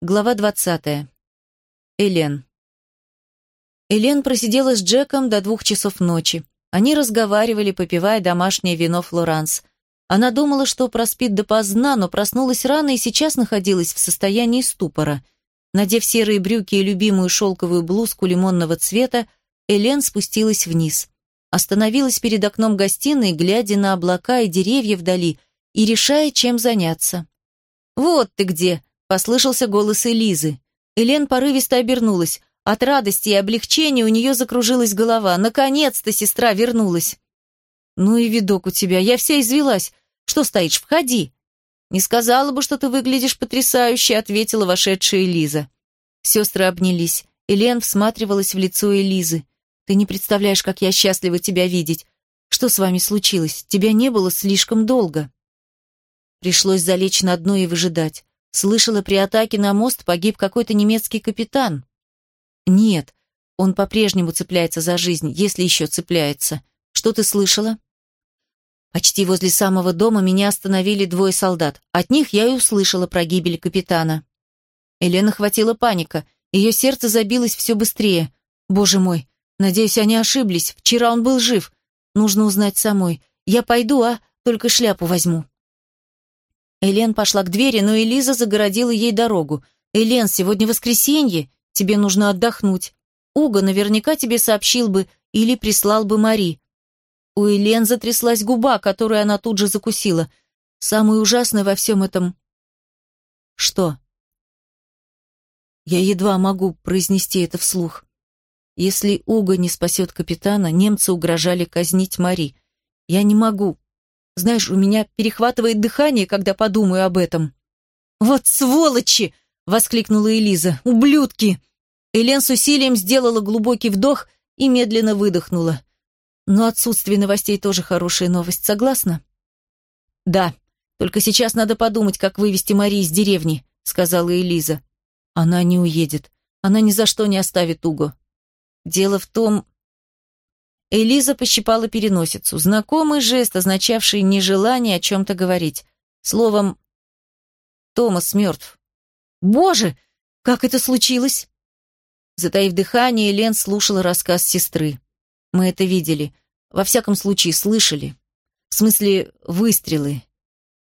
Глава 20. Элен. Элен просидела с Джеком до двух часов ночи. Они разговаривали, попивая домашнее вино Флоранс. Она думала, что проспит допоздна, но проснулась рано и сейчас находилась в состоянии ступора. Надев серые брюки и любимую шелковую блузку лимонного цвета, Элен спустилась вниз. Остановилась перед окном гостиной, глядя на облака и деревья вдали, и решая, чем заняться. «Вот ты где!» Послышался голос Элизы. Элен порывисто обернулась. От радости и облегчения у нее закружилась голова. Наконец-то сестра вернулась. «Ну и видок у тебя, я вся извелась. Что стоишь, входи!» «Не сказала бы, что ты выглядишь потрясающе», — ответила вошедшая Элиза. Сестры обнялись. Элен всматривалась в лицо Элизы. «Ты не представляешь, как я счастлива тебя видеть. Что с вами случилось? Тебя не было слишком долго». Пришлось залечь на дно и выжидать. Слышала, при атаке на мост погиб какой-то немецкий капитан. Нет, он по-прежнему цепляется за жизнь, если еще цепляется. Что ты слышала? Почти возле самого дома меня остановили двое солдат. От них я и услышала про гибель капитана. Елена хватила паника. Ее сердце забилось все быстрее. Боже мой, надеюсь, они ошиблись. Вчера он был жив. Нужно узнать самой. Я пойду, а только шляпу возьму. Элен пошла к двери, но Элиза загородила ей дорогу. «Элен, сегодня воскресенье, тебе нужно отдохнуть. Уго наверняка тебе сообщил бы или прислал бы Мари». У Элен затряслась губа, которую она тут же закусила. Самое ужасное во всем этом... Что? Я едва могу произнести это вслух. Если Уго не спасет капитана, немцы угрожали казнить Мари. Я не могу, знаешь, у меня перехватывает дыхание, когда подумаю об этом. «Вот сволочи!» — воскликнула Элиза. «Ублюдки!» Элен с усилием сделала глубокий вдох и медленно выдохнула. Но отсутствие новостей тоже хорошая новость, согласна? «Да, только сейчас надо подумать, как вывести Мари из деревни», — сказала Элиза. «Она не уедет. Она ни за что не оставит Уго. Дело в том, Элиза пощипала переносицу. Знакомый жест, означавший нежелание о чем-то говорить. Словом, Томас мертв. «Боже, как это случилось?» Затаив дыхание, Лен слушала рассказ сестры. «Мы это видели. Во всяком случае, слышали. В смысле, выстрелы.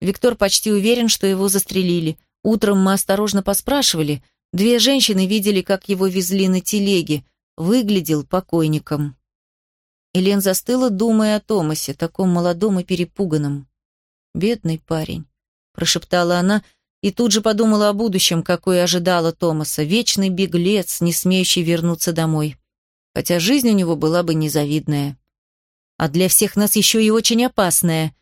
Виктор почти уверен, что его застрелили. Утром мы осторожно поспрашивали. Две женщины видели, как его везли на телеге. Выглядел покойником. Элен застыла, думая о Томасе, таком молодом и перепуганном. «Бедный парень», — прошептала она, и тут же подумала о будущем, какое ожидала Томаса, вечный беглец, не смеющий вернуться домой. Хотя жизнь у него была бы незавидная. А для всех нас еще и очень опасная.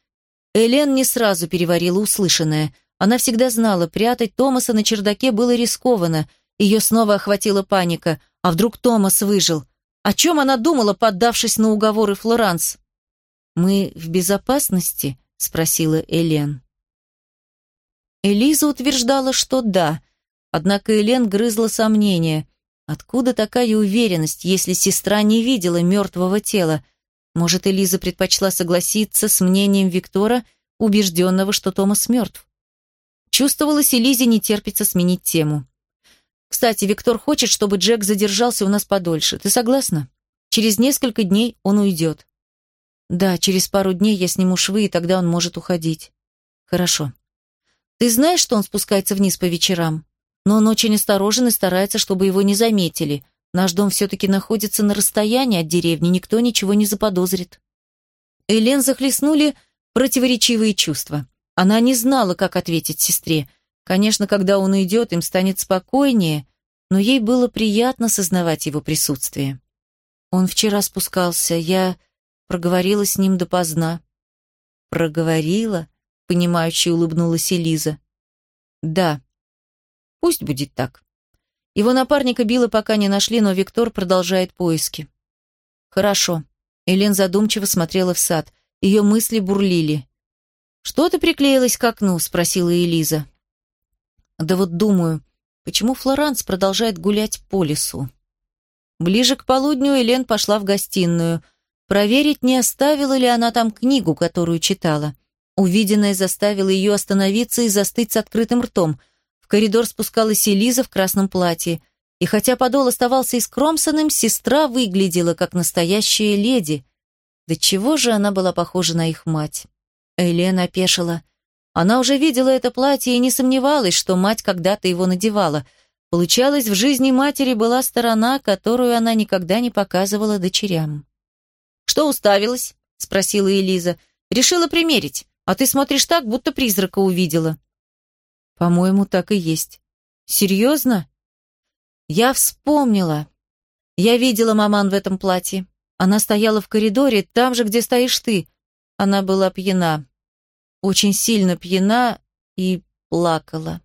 Элен не сразу переварила услышанное. Она всегда знала, прятать Томаса на чердаке было рискованно. Ее снова охватила паника. А вдруг Томас выжил? О чем она думала, поддавшись на уговоры Флоранс? «Мы в безопасности?» — спросила Элен. Элиза утверждала, что да, однако Элен грызла сомнения. Откуда такая уверенность, если сестра не видела мертвого тела? Может, Элиза предпочла согласиться с мнением Виктора, убежденного, что Томас мертв? Чувствовалось, Элизе не терпится сменить тему. Кстати, Виктор хочет, чтобы Джек задержался у нас подольше. Ты согласна? Через несколько дней он уйдет. Да, через пару дней я сниму швы, и тогда он может уходить. Хорошо. Ты знаешь, что он спускается вниз по вечерам? Но он очень осторожен и старается, чтобы его не заметили. Наш дом все-таки находится на расстоянии от деревни, никто ничего не заподозрит. Элен захлестнули противоречивые чувства. Она не знала, как ответить сестре. Конечно, когда он уйдет, им станет спокойнее, но ей было приятно сознавать его присутствие. Он вчера спускался, я проговорила с ним допоздна. Проговорила? Понимающе улыбнулась Элиза. Да. Пусть будет так. Его напарника Билла пока не нашли, но Виктор продолжает поиски. Хорошо. Элен задумчиво смотрела в сад. Ее мысли бурлили. «Что ты приклеилась к окну?» — спросила Элиза. Да вот думаю, почему Флоранс продолжает гулять по лесу? Ближе к полудню Элен пошла в гостиную. Проверить, не оставила ли она там книгу, которую читала. Увиденное заставило ее остановиться и застыть с открытым ртом. В коридор спускалась Элиза в красном платье. И хотя подол оставался искромсанным, сестра выглядела как настоящая леди. Да чего же она была похожа на их мать? Элена опешила. Она уже видела это платье и не сомневалась, что мать когда-то его надевала. Получалось, в жизни матери была сторона, которую она никогда не показывала дочерям. «Что уставилась?» — спросила Элиза. «Решила примерить, а ты смотришь так, будто призрака увидела». «По-моему, так и есть». «Серьезно?» Я вспомнила. Я видела маман в этом платье. Она стояла в коридоре, там же, где стоишь ты. Она была пьяна. Очень сильно пьяна и плакала.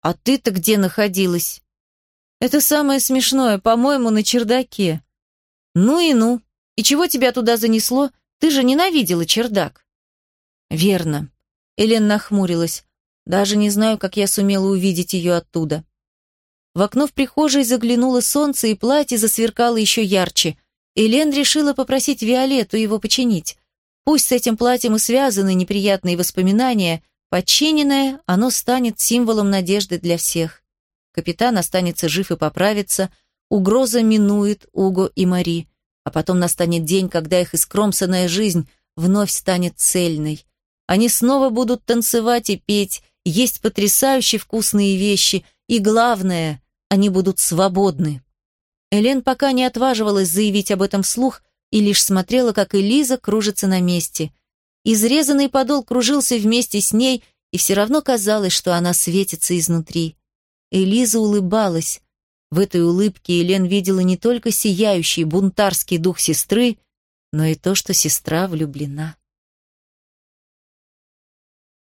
«А ты-то где находилась?» «Это самое смешное, по-моему, на чердаке». «Ну и ну. И чего тебя туда занесло? Ты же ненавидела чердак». «Верно». Элен нахмурилась. «Даже не знаю, как я сумела увидеть ее оттуда». В окно в прихожей заглянуло солнце, и платье засверкало еще ярче. Элен решила попросить Виолетту его починить. Пусть с этим платьем и связаны неприятные воспоминания, починенное, оно станет символом надежды для всех. Капитан останется жив и поправится, угроза минует Уго и Мари, а потом настанет день, когда их искромсанная жизнь вновь станет цельной. Они снова будут танцевать и петь, есть потрясающе вкусные вещи, и главное, они будут свободны. Элен пока не отваживалась заявить об этом вслух и лишь смотрела, как Элиза кружится на месте. Изрезанный подол кружился вместе с ней, и все равно казалось, что она светится изнутри. Элиза улыбалась. В этой улыбке Элен видела не только сияющий бунтарский дух сестры, но и то, что сестра влюблена.